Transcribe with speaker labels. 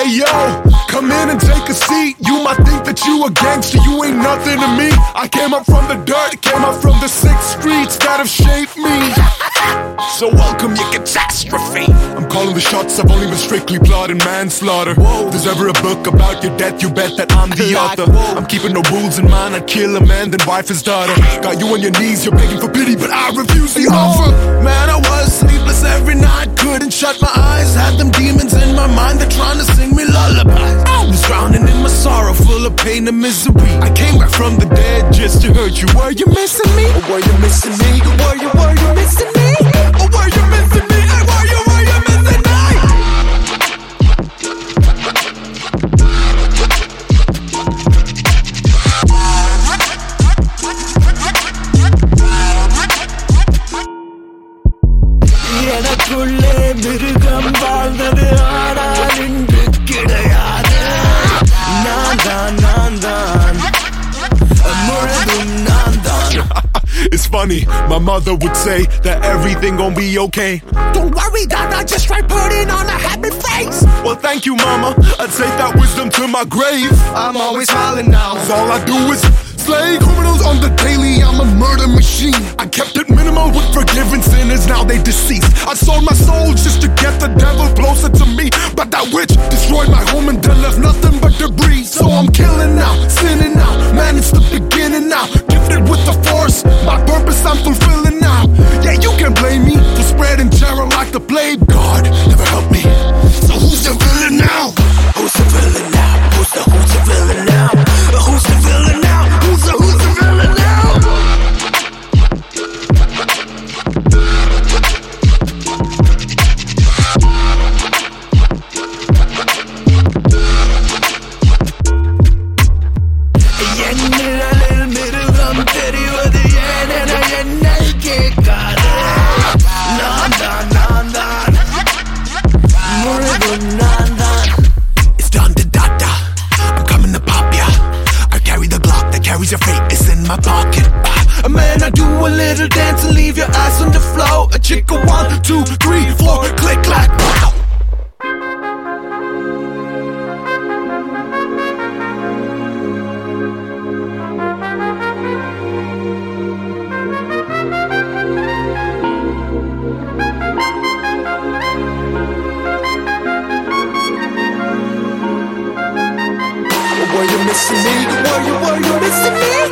Speaker 1: Hey yo, come in and take a seat. You might think that you a gangster, you ain't nothing to me. I came up from the dirt, came up from the six streets that have shaped me. So welcome your catastrophe. I'm calling the shots, I've only been strictly plotting manslaughter. If there's ever a book about your death, you bet that I'm the author. I'm keeping no rules in mind, I'd kill a man, then wife his daughter. Got you on your knees, you're begging for pity, but I refuse the offer.
Speaker 2: Man, I was sleepless every night, couldn't shut my eyes. Had them demons pain and misery. I came back from the dead just to hurt you. Were you missing me? Or were you missing me? Or were you, were you missing me? Or were you missing me? Hey, were you, were you missing me? எனக்குள்ளே மிருகம் வாழ்ந்தது ஆனால் இன்று கிடையாது
Speaker 1: funny, my mother would say that everything gon' be okay.
Speaker 2: Don't worry, Dada, just try putting on a happy face.
Speaker 1: Well, thank you, mama. I take that wisdom to my grave.
Speaker 2: I'm always smiling now.
Speaker 1: Cause all I do is slay criminals on the daily. I'm a murder machine. I kept it minimal with forgiving sinners, now they deceased. I sold my soul just to get the devil closer to me. But that witch destroyed my home and then left nothing but debris. So I'm killing now, sinning now. Man, it's the beginning now. Gifted with the force, my purpose I'm fulfilling now. Yeah, you can blame me for spreading terror like the plague. God never helped me. So who's the villain now?
Speaker 2: Who's the villain now? Who's the who's the villain now? Who's the villain now? Who's the who's the villain now? Yeah, கேட்காது நான் தான் நான் தான் முழுதும் நான் தான் It's done to dada I'm coming to pop ya I carry the Glock that carries your fate It's in my pocket Ah, Man, I do a little dance and leave your ass on the floor A chick a one, two, three, four Click, clack, wow What to. Were you, were you listening?